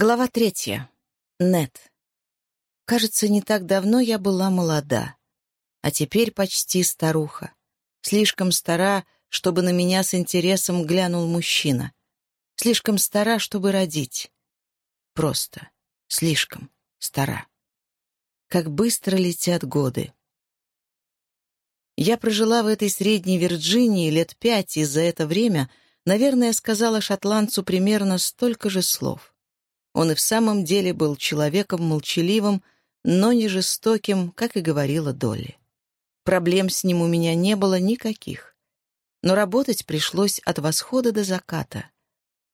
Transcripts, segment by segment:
Глава третья. Нет. Кажется, не так давно я была молода, а теперь почти старуха. Слишком стара, чтобы на меня с интересом глянул мужчина. Слишком стара, чтобы родить. Просто слишком стара. Как быстро летят годы. Я прожила в этой средней Вирджинии лет пять, и за это время, наверное, сказала шотландцу примерно столько же слов. Он и в самом деле был человеком молчаливым, но не жестоким, как и говорила Долли. Проблем с ним у меня не было никаких. Но работать пришлось от восхода до заката.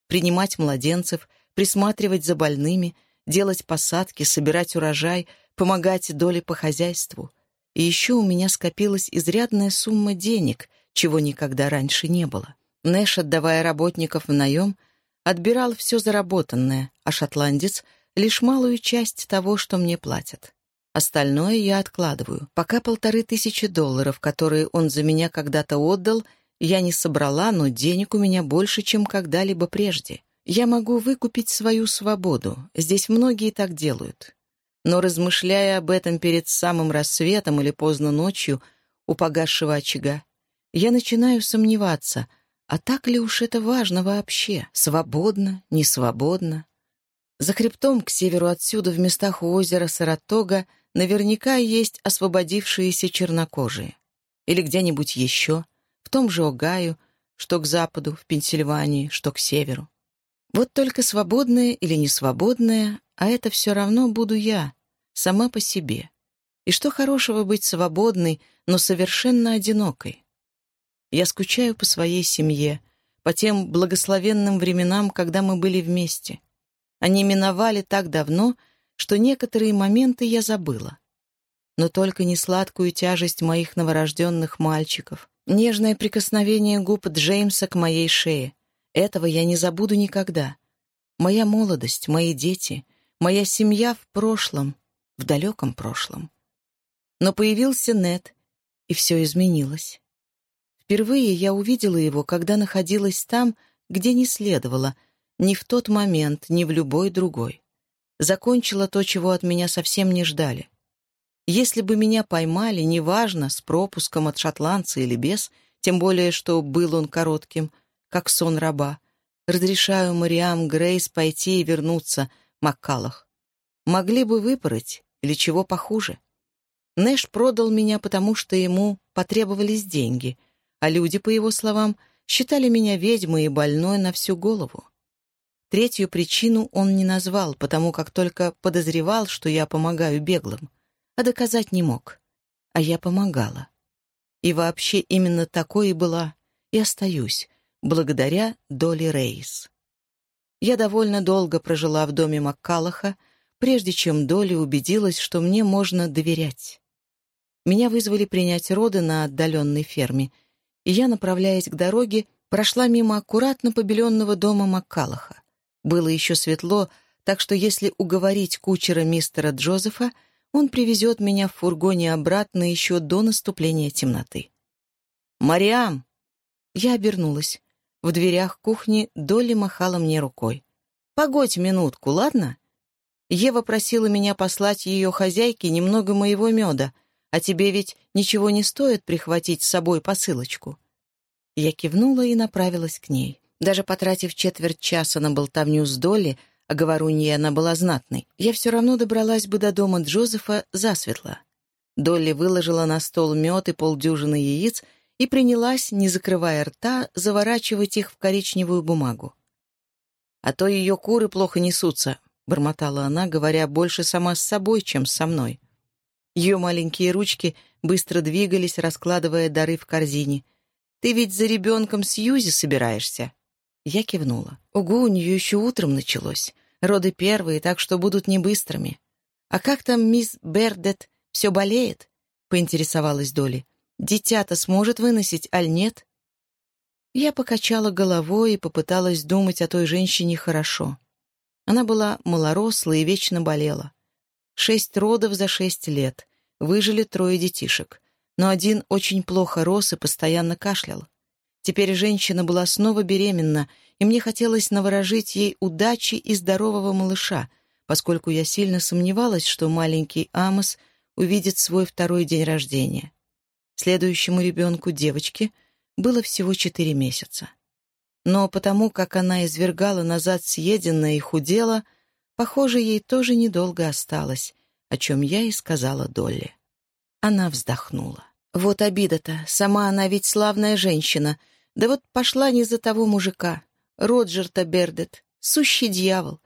Принимать младенцев, присматривать за больными, делать посадки, собирать урожай, помогать Доле по хозяйству. И еще у меня скопилась изрядная сумма денег, чего никогда раньше не было. Нэш, отдавая работников в наем, Отбирал все заработанное, а шотландец — лишь малую часть того, что мне платят. Остальное я откладываю. Пока полторы тысячи долларов, которые он за меня когда-то отдал, я не собрала, но денег у меня больше, чем когда-либо прежде. Я могу выкупить свою свободу. Здесь многие так делают. Но размышляя об этом перед самым рассветом или поздно ночью у погасшего очага, я начинаю сомневаться — а так ли уж это важно вообще? Свободно, не свободно? За хребтом к северу отсюда, в местах у озера Саратога, наверняка есть освободившиеся чернокожие. Или где-нибудь еще, в том же Огайо, что к западу, в Пенсильвании, что к северу. Вот только свободная или не свободная, а это все равно буду я, сама по себе. И что хорошего быть свободной, но совершенно одинокой? Я скучаю по своей семье, по тем благословенным временам, когда мы были вместе. Они миновали так давно, что некоторые моменты я забыла. Но только не сладкую тяжесть моих новорожденных мальчиков, нежное прикосновение губ Джеймса к моей шее. Этого я не забуду никогда. Моя молодость, мои дети, моя семья в прошлом, в далеком прошлом. Но появился Нет, и все изменилось. Впервые я увидела его, когда находилась там, где не следовало, ни в тот момент, ни в любой другой. Закончила то, чего от меня совсем не ждали. Если бы меня поймали, неважно, с пропуском от шотландца или без, тем более, что был он коротким, как сон раба, разрешаю Мариам Грейс пойти и вернуться, Маккалах. Могли бы выпороть, или чего похуже. Нэш продал меня, потому что ему потребовались деньги — а люди, по его словам, считали меня ведьмой и больной на всю голову. Третью причину он не назвал, потому как только подозревал, что я помогаю беглым, а доказать не мог. А я помогала. И вообще именно такой и была, и остаюсь, благодаря Долли Рейс. Я довольно долго прожила в доме Маккалаха, прежде чем Долли убедилась, что мне можно доверять. Меня вызвали принять роды на отдаленной ферме — и я, направляясь к дороге, прошла мимо аккуратно побеленного дома Маккалаха. Было еще светло, так что если уговорить кучера мистера Джозефа, он привезет меня в фургоне обратно еще до наступления темноты. «Мариам!» Я обернулась. В дверях кухни Долли махала мне рукой. «Погодь минутку, ладно?» Ева просила меня послать ее хозяйке немного моего меда, а тебе ведь ничего не стоит прихватить с собой посылочку». Я кивнула и направилась к ней. Даже потратив четверть часа на болтовню с Долли, а говоруньей она была знатной, я все равно добралась бы до дома Джозефа засветло. Долли выложила на стол мед и полдюжины яиц и принялась, не закрывая рта, заворачивать их в коричневую бумагу. «А то ее куры плохо несутся», — бормотала она, говоря больше сама с собой, чем со мной. Ее маленькие ручки быстро двигались, раскладывая дары в корзине. «Ты ведь за ребенком Сьюзи собираешься?» Я кивнула. «Угу, у нее еще утром началось. Роды первые, так что будут не быстрыми. А как там мисс Бердет? Все болеет?» — поинтересовалась Доли. «Дитя-то сможет выносить, аль нет?» Я покачала головой и попыталась думать о той женщине хорошо. Она была малорослая и вечно болела. Шесть родов за шесть лет. Выжили трое детишек. Но один очень плохо рос и постоянно кашлял. Теперь женщина была снова беременна, и мне хотелось наворожить ей удачи и здорового малыша, поскольку я сильно сомневалась, что маленький Амос увидит свой второй день рождения. Следующему ребенку, девочке, было всего четыре месяца. Но потому, как она извергала назад съеденное и худела, похоже, ей тоже недолго осталось, о чем я и сказала Долли. Она вздохнула. «Вот обида-то. Сама она ведь славная женщина. Да вот пошла не за того мужика. Роджер-то Бердет. Сущий дьявол.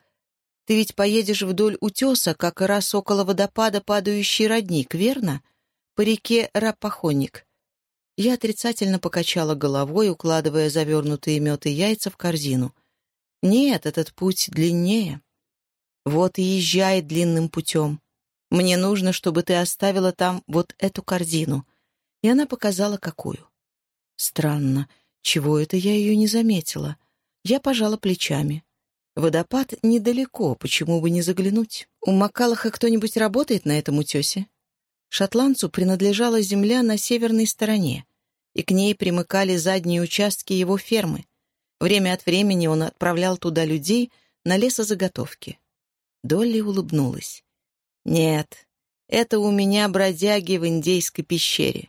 Ты ведь поедешь вдоль утеса, как раз около водопада падающий родник, верно? По реке Рапахоник. Я отрицательно покачала головой, укладывая завернутые мед и яйца в корзину. Нет, этот путь длиннее. Вот и езжай длинным путем. Мне нужно, чтобы ты оставила там вот эту корзину. И она показала, какую. Странно, чего это я ее не заметила? Я пожала плечами. Водопад недалеко, почему бы не заглянуть? У Макалаха кто-нибудь работает на этом утесе? Шотландцу принадлежала земля на северной стороне, и к ней примыкали задние участки его фермы. Время от времени он отправлял туда людей на лесозаготовки. Долли улыбнулась. «Нет, это у меня бродяги в индейской пещере».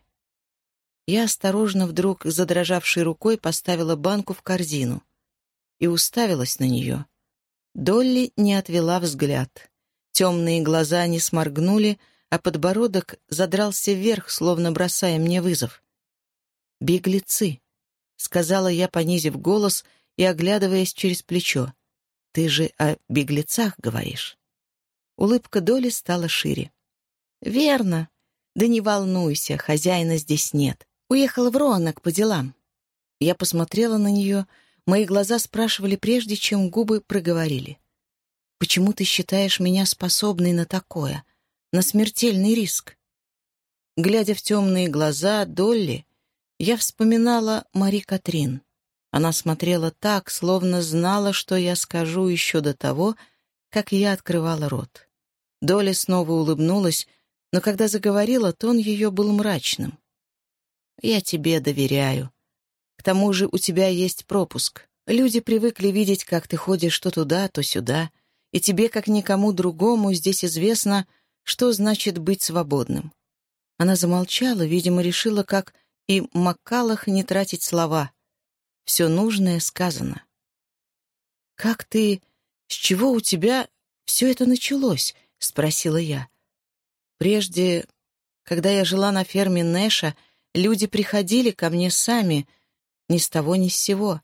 Я осторожно вдруг, задрожавшей рукой, поставила банку в корзину и уставилась на нее. Долли не отвела взгляд. Темные глаза не сморгнули, а подбородок задрался вверх, словно бросая мне вызов. «Беглецы», — сказала я, понизив голос и оглядываясь через плечо. «Ты же о беглецах говоришь?» Улыбка Доли стала шире. «Верно. Да не волнуйся, хозяина здесь нет. Уехала в Роанок по делам». Я посмотрела на нее, мои глаза спрашивали прежде, чем губы проговорили. «Почему ты считаешь меня способной на такое, на смертельный риск?» Глядя в темные глаза Долли, я вспоминала Мари Катрин. Она смотрела так, словно знала, что я скажу еще до того, как я открывала рот. Доля снова улыбнулась, но когда заговорила, тон ее был мрачным. «Я тебе доверяю. К тому же у тебя есть пропуск. Люди привыкли видеть, как ты ходишь то туда, то сюда, и тебе, как никому другому, здесь известно, что значит быть свободным». Она замолчала, видимо, решила, как и Маккалах не тратить слова. Все нужное сказано. «Как ты... С чего у тебя все это началось?» — спросила я. «Прежде, когда я жила на ферме Нэша, люди приходили ко мне сами, ни с того ни с сего.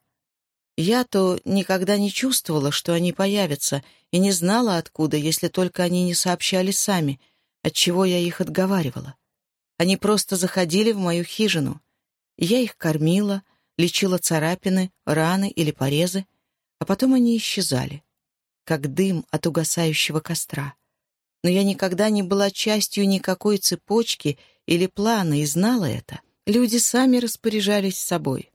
Я-то никогда не чувствовала, что они появятся, и не знала, откуда, если только они не сообщали сами, от чего я их отговаривала. Они просто заходили в мою хижину. Я их кормила, лечила царапины, раны или порезы, а потом они исчезали, как дым от угасающего костра но я никогда не была частью никакой цепочки или плана и знала это. Люди сами распоряжались собой.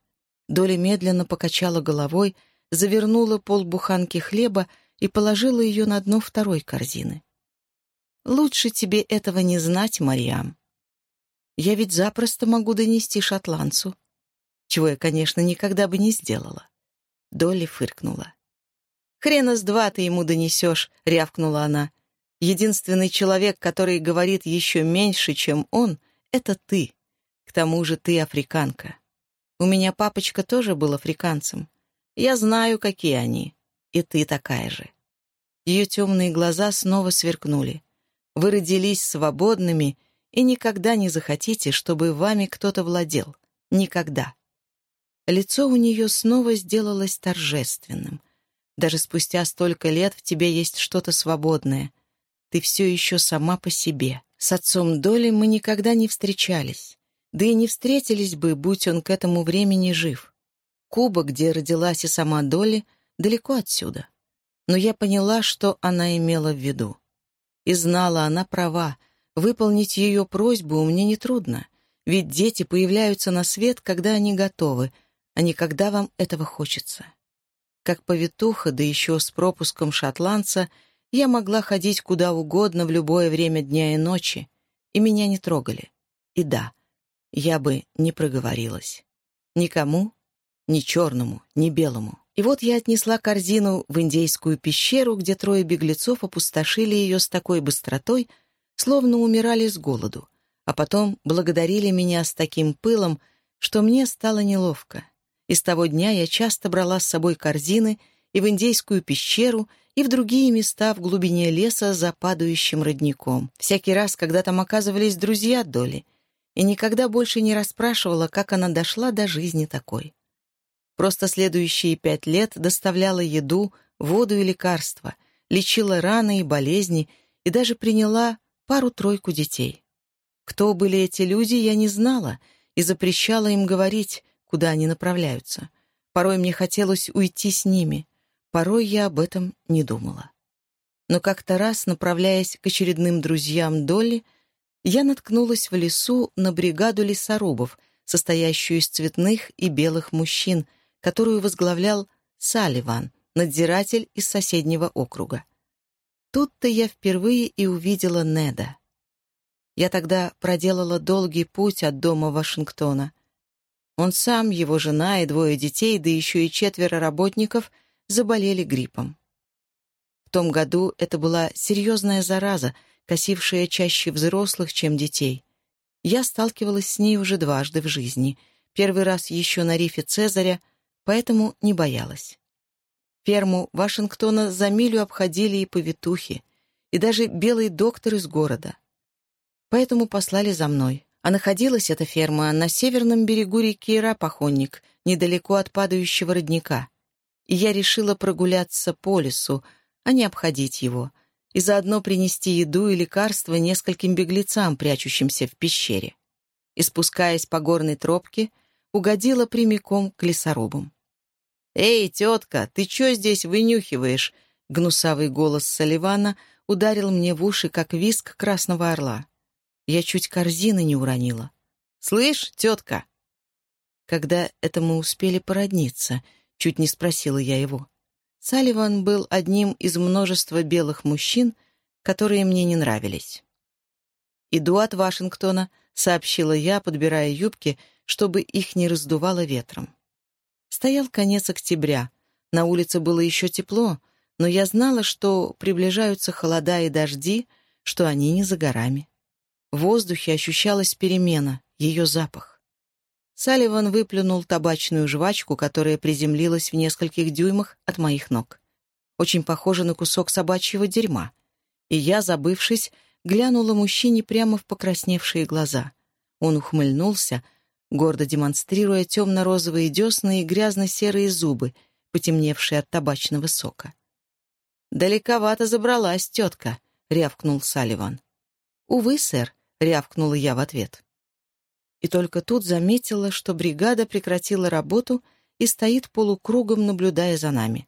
Доля медленно покачала головой, завернула полбуханки хлеба и положила ее на дно второй корзины. «Лучше тебе этого не знать, Мариам. Я ведь запросто могу донести шотландцу, чего я, конечно, никогда бы не сделала». Долли фыркнула. «Хрена с два ты ему донесешь», — рявкнула она. Единственный человек, который говорит еще меньше, чем он, — это ты. К тому же ты африканка. У меня папочка тоже был африканцем. Я знаю, какие они. И ты такая же. Ее темные глаза снова сверкнули. Вы родились свободными и никогда не захотите, чтобы вами кто-то владел. Никогда. Лицо у нее снова сделалось торжественным. Даже спустя столько лет в тебе есть что-то свободное — ты все еще сама по себе. С отцом Доли мы никогда не встречались. Да и не встретились бы, будь он к этому времени жив. Куба, где родилась и сама Доли, далеко отсюда. Но я поняла, что она имела в виду. И знала, она права. Выполнить ее просьбу мне нетрудно. Ведь дети появляются на свет, когда они готовы, а не когда вам этого хочется. Как повитуха, да еще с пропуском шотландца — я могла ходить куда угодно в любое время дня и ночи, и меня не трогали. И да, я бы не проговорилась. Никому, ни черному, ни белому. И вот я отнесла корзину в индейскую пещеру, где трое беглецов опустошили ее с такой быстротой, словно умирали с голоду, а потом благодарили меня с таким пылом, что мне стало неловко. И с того дня я часто брала с собой корзины и в индейскую пещеру, и в другие места в глубине леса за падающим родником. Всякий раз, когда там оказывались друзья Доли, и никогда больше не расспрашивала, как она дошла до жизни такой. Просто следующие пять лет доставляла еду, воду и лекарства, лечила раны и болезни и даже приняла пару-тройку детей. Кто были эти люди, я не знала и запрещала им говорить, куда они направляются. Порой мне хотелось уйти с ними, порой я об этом не думала. Но как-то раз, направляясь к очередным друзьям Долли, я наткнулась в лесу на бригаду лесорубов, состоящую из цветных и белых мужчин, которую возглавлял Салливан, надзиратель из соседнего округа. Тут-то я впервые и увидела Неда. Я тогда проделала долгий путь от дома Вашингтона. Он сам, его жена и двое детей, да еще и четверо работников заболели гриппом. В том году это была серьезная зараза — косившая чаще взрослых, чем детей. Я сталкивалась с ней уже дважды в жизни. Первый раз еще на рифе Цезаря, поэтому не боялась. Ферму Вашингтона за милю обходили и повитухи, и даже белый доктор из города. Поэтому послали за мной. А находилась эта ферма на северном берегу реки Рапахонник, недалеко от падающего родника. И я решила прогуляться по лесу, а не обходить его, и заодно принести еду и лекарства нескольким беглецам, прячущимся в пещере. И, спускаясь по горной тропке, угодила прямиком к лесорубам. «Эй, тетка, ты чё здесь вынюхиваешь?» Гнусавый голос Салливана ударил мне в уши, как виск красного орла. Я чуть корзины не уронила. «Слышь, тетка!» Когда это мы успели породниться, чуть не спросила я его. Салливан был одним из множества белых мужчин, которые мне не нравились. «Иду от Вашингтона», — сообщила я, подбирая юбки, чтобы их не раздувало ветром. Стоял конец октября. На улице было еще тепло, но я знала, что приближаются холода и дожди, что они не за горами. В воздухе ощущалась перемена, ее запах. Салливан выплюнул табачную жвачку, которая приземлилась в нескольких дюймах от моих ног. Очень похоже на кусок собачьего дерьма. И я, забывшись, глянула мужчине прямо в покрасневшие глаза. Он ухмыльнулся, гордо демонстрируя темно-розовые десны и грязно-серые зубы, потемневшие от табачного сока. «Далековато забралась тетка», — рявкнул Салливан. «Увы, сэр», — рявкнула я в ответ и только тут заметила, что бригада прекратила работу и стоит полукругом, наблюдая за нами.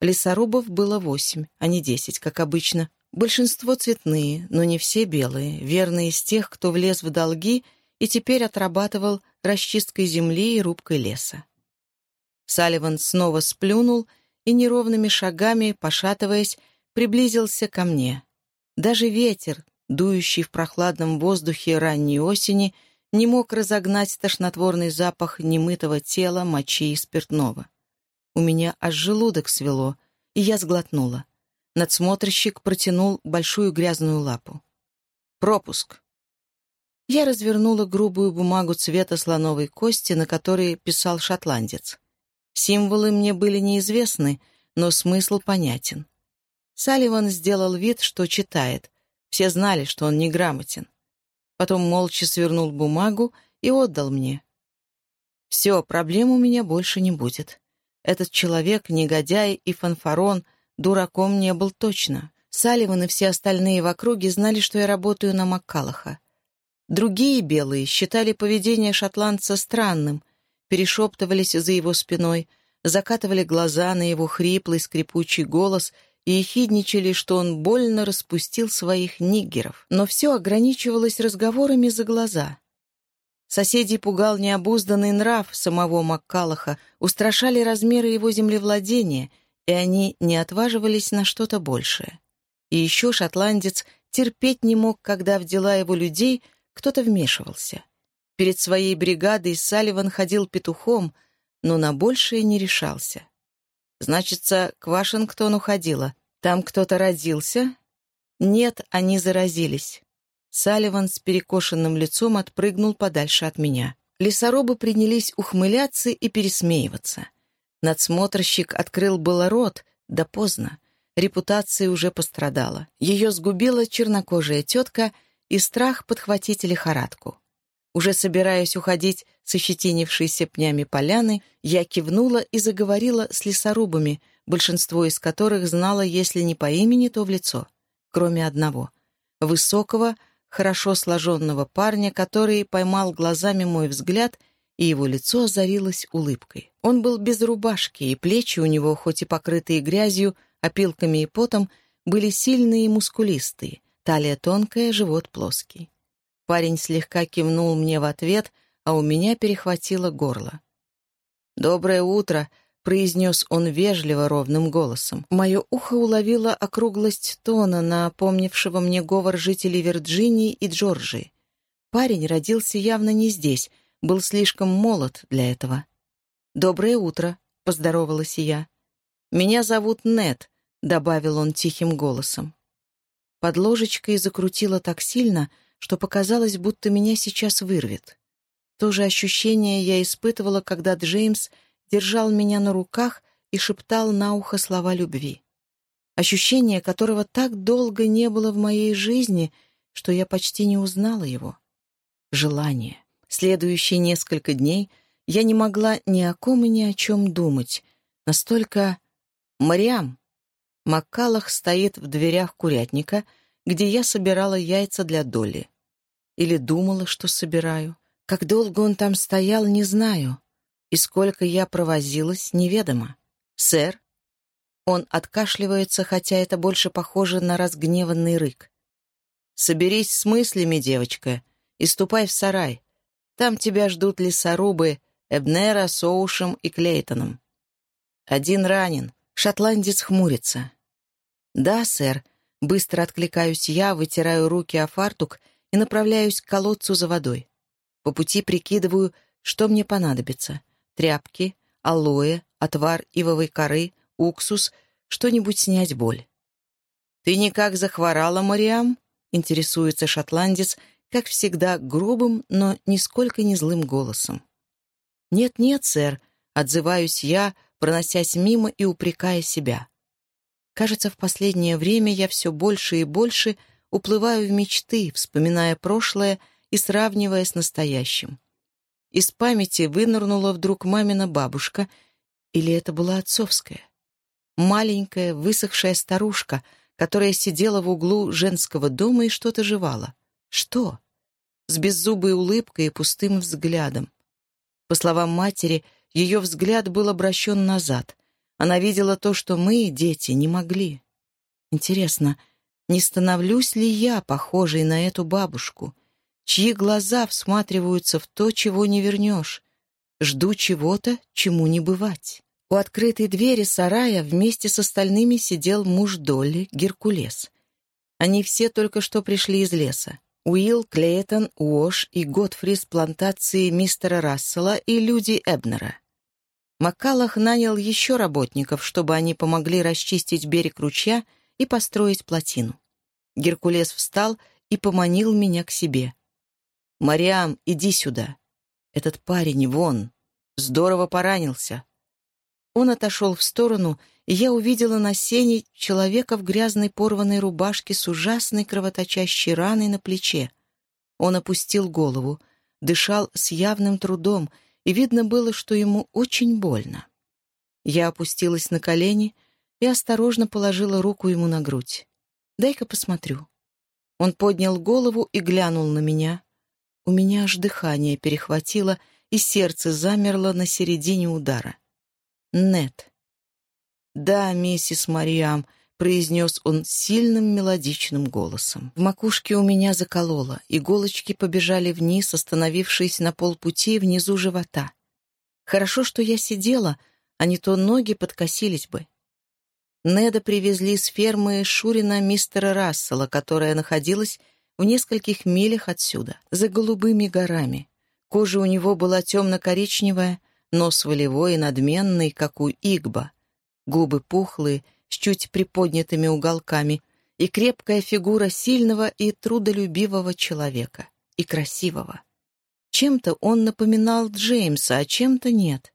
Лесорубов было восемь, а не десять, как обычно. Большинство цветные, но не все белые, верные из тех, кто влез в долги и теперь отрабатывал расчисткой земли и рубкой леса. Салливан снова сплюнул и неровными шагами, пошатываясь, приблизился ко мне. Даже ветер, дующий в прохладном воздухе ранней осени, — не мог разогнать тошнотворный запах немытого тела, мочи и спиртного. У меня аж желудок свело, и я сглотнула. Надсмотрщик протянул большую грязную лапу. «Пропуск». Я развернула грубую бумагу цвета слоновой кости, на которой писал шотландец. Символы мне были неизвестны, но смысл понятен. Салливан сделал вид, что читает. Все знали, что он неграмотен потом молча свернул бумагу и отдал мне. «Все, проблем у меня больше не будет. Этот человек, негодяй и фанфарон, дураком не был точно. Салливан и все остальные в округе знали, что я работаю на Маккалаха. Другие белые считали поведение шотландца странным, перешептывались за его спиной, закатывали глаза на его хриплый скрипучий голос — и ехидничали, что он больно распустил своих ниггеров, но все ограничивалось разговорами за глаза. Соседей пугал необузданный нрав самого Маккалаха, устрашали размеры его землевладения, и они не отваживались на что-то большее. И еще шотландец терпеть не мог, когда в дела его людей кто-то вмешивался. Перед своей бригадой Салливан ходил петухом, но на большее не решался. Значится, к Вашингтону ходила. Там кто-то родился?» «Нет, они заразились». Салливан с перекошенным лицом отпрыгнул подальше от меня. Лесорубы принялись ухмыляться и пересмеиваться. Надсмотрщик открыл было рот, да поздно. Репутация уже пострадала. Ее сгубила чернокожая тетка и страх подхватить лихорадку. Уже собираясь уходить с ощетинившейся пнями поляны, я кивнула и заговорила с лесорубами, большинство из которых знала, если не по имени, то в лицо. Кроме одного — высокого, хорошо сложенного парня, который поймал глазами мой взгляд, и его лицо озарилось улыбкой. Он был без рубашки, и плечи у него, хоть и покрытые грязью, опилками и потом, были сильные и мускулистые, талия тонкая, живот плоский. Парень слегка кивнул мне в ответ, а у меня перехватило горло. «Доброе утро», — произнес он вежливо ровным голосом. Мое ухо уловило округлость тона, напомнившего мне говор жителей Вирджинии и Джорджии. Парень родился явно не здесь, был слишком молод для этого. «Доброе утро», — поздоровалась я. «Меня зовут Нет», — добавил он тихим голосом. Под ложечкой закрутило так сильно, что показалось, будто меня сейчас вырвет. То же ощущение я испытывала, когда Джеймс держал меня на руках и шептал на ухо слова любви. Ощущение, которого так долго не было в моей жизни, что я почти не узнала его. Желание. Следующие несколько дней я не могла ни о ком и ни о чем думать. Настолько... «Мариам!» Маккалах стоит в дверях курятника, где я собирала яйца для Долли. Или думала, что собираю. Как долго он там стоял, не знаю. И сколько я провозилась, неведомо. «Сэр?» Он откашливается, хотя это больше похоже на разгневанный рык. «Соберись с мыслями, девочка, и ступай в сарай. Там тебя ждут лесорубы Эбнера, Соушем и Клейтоном. Один ранен. Шотландец хмурится. «Да, сэр», — быстро откликаюсь я, вытираю руки о фартук — и направляюсь к колодцу за водой. По пути прикидываю, что мне понадобится. Тряпки, алоэ, отвар ивовой коры, уксус, что-нибудь снять боль. «Ты никак захворала, Мариам?» — интересуется шотландец, как всегда, грубым, но нисколько не злым голосом. «Нет-нет, сэр», — отзываюсь я, проносясь мимо и упрекая себя. Кажется, в последнее время я все больше и больше — уплываю в мечты, вспоминая прошлое и сравнивая с настоящим. Из памяти вынырнула вдруг мамина бабушка, или это была отцовская. Маленькая, высохшая старушка, которая сидела в углу женского дома и что-то жевала. Что? С беззубой улыбкой и пустым взглядом. По словам матери, ее взгляд был обращен назад. Она видела то, что мы, дети, не могли. Интересно, — не становлюсь ли я похожей на эту бабушку, чьи глаза всматриваются в то, чего не вернешь? Жду чего-то, чему не бывать. У открытой двери сарая вместе с остальными сидел муж Долли, Геркулес. Они все только что пришли из леса. Уилл, Клейтон, Уош и Готфри с плантации мистера Рассела и люди Эбнера. Маккалах нанял еще работников, чтобы они помогли расчистить берег ручья и построить плотину. Геркулес встал и поманил меня к себе. «Мариам, иди сюда. Этот парень вон. Здорово поранился». Он отошел в сторону, и я увидела на сене человека в грязной порванной рубашке с ужасной кровоточащей раной на плече. Он опустил голову, дышал с явным трудом, и видно было, что ему очень больно. Я опустилась на колени и осторожно положила руку ему на грудь. Дай-ка посмотрю». Он поднял голову и глянул на меня. У меня аж дыхание перехватило, и сердце замерло на середине удара. «Нет». «Да, миссис Мариам», — произнес он сильным мелодичным голосом. В макушке у меня закололо, иголочки побежали вниз, остановившись на полпути внизу живота. Хорошо, что я сидела, а не то ноги подкосились бы. Неда привезли с фермы Шурина мистера Рассела, которая находилась в нескольких милях отсюда, за голубыми горами. Кожа у него была темно-коричневая, нос волевой и надменный, как у Игба. губы пухлые, с чуть приподнятыми уголками, и крепкая фигура сильного и трудолюбивого человека, и красивого. Чем-то он напоминал Джеймса, а чем-то нет.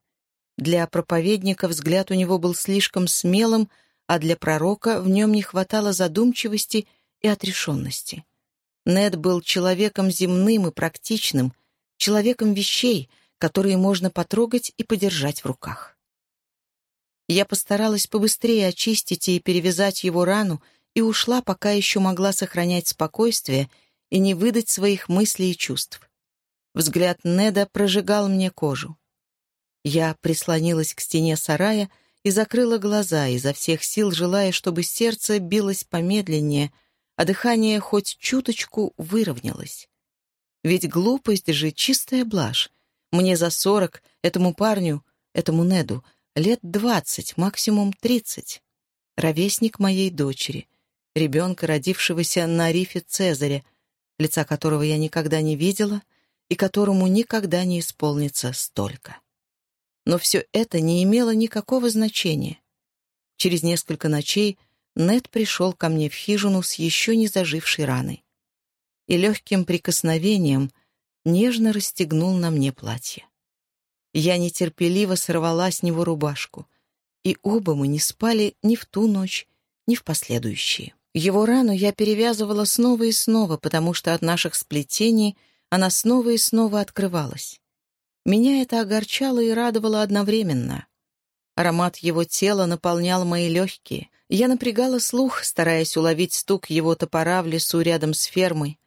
Для проповедника взгляд у него был слишком смелым, а для пророка в нем не хватало задумчивости и отрешенности. Нед был человеком земным и практичным, человеком вещей, которые можно потрогать и подержать в руках. Я постаралась побыстрее очистить и перевязать его рану и ушла, пока еще могла сохранять спокойствие и не выдать своих мыслей и чувств. Взгляд Неда прожигал мне кожу. Я прислонилась к стене сарая и закрыла глаза, изо всех сил желая, чтобы сердце билось помедленнее, а дыхание хоть чуточку выровнялось. Ведь глупость же чистая блажь. Мне за сорок, этому парню, этому Неду — лет двадцать, максимум тридцать. Ровесник моей дочери, ребенка, родившегося на рифе Цезаря, лица которого я никогда не видела и которому никогда не исполнится столько. Но все это не имело никакого значения. Через несколько ночей Нед пришел ко мне в хижину с еще не зажившей раной и легким прикосновением нежно расстегнул на мне платье. Я нетерпеливо сорвала с него рубашку, и оба мы не спали ни в ту ночь, ни в последующие. Его рану я перевязывала снова и снова, потому что от наших сплетений она снова и снова открывалась. Меня это огорчало и радовало одновременно. Аромат его тела наполнял мои легкие. Я напрягала слух, стараясь уловить стук его топора в лесу рядом с фермой.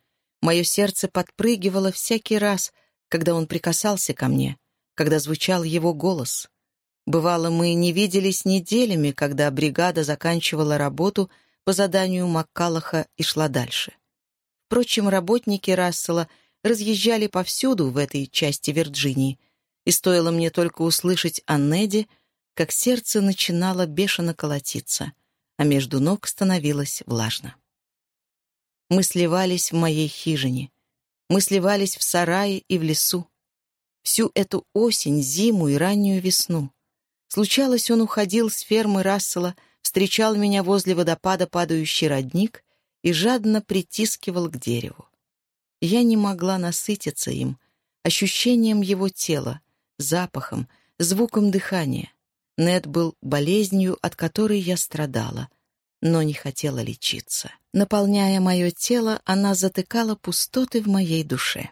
Мое сердце подпрыгивало всякий раз, когда он прикасался ко мне — когда звучал его голос. Бывало, мы не виделись неделями, когда бригада заканчивала работу по заданию Маккалаха и шла дальше. Впрочем, работники Рассела разъезжали повсюду в этой части Вирджинии, и стоило мне только услышать о Неде, как сердце начинало бешено колотиться, а между ног становилось влажно. Мы сливались в моей хижине. Мы сливались в сарае и в лесу всю эту осень, зиму и раннюю весну. Случалось, он уходил с фермы Рассела, встречал меня возле водопада падающий родник и жадно притискивал к дереву. Я не могла насытиться им, ощущением его тела, запахом, звуком дыхания. Нед был болезнью, от которой я страдала, но не хотела лечиться. Наполняя мое тело, она затыкала пустоты в моей душе.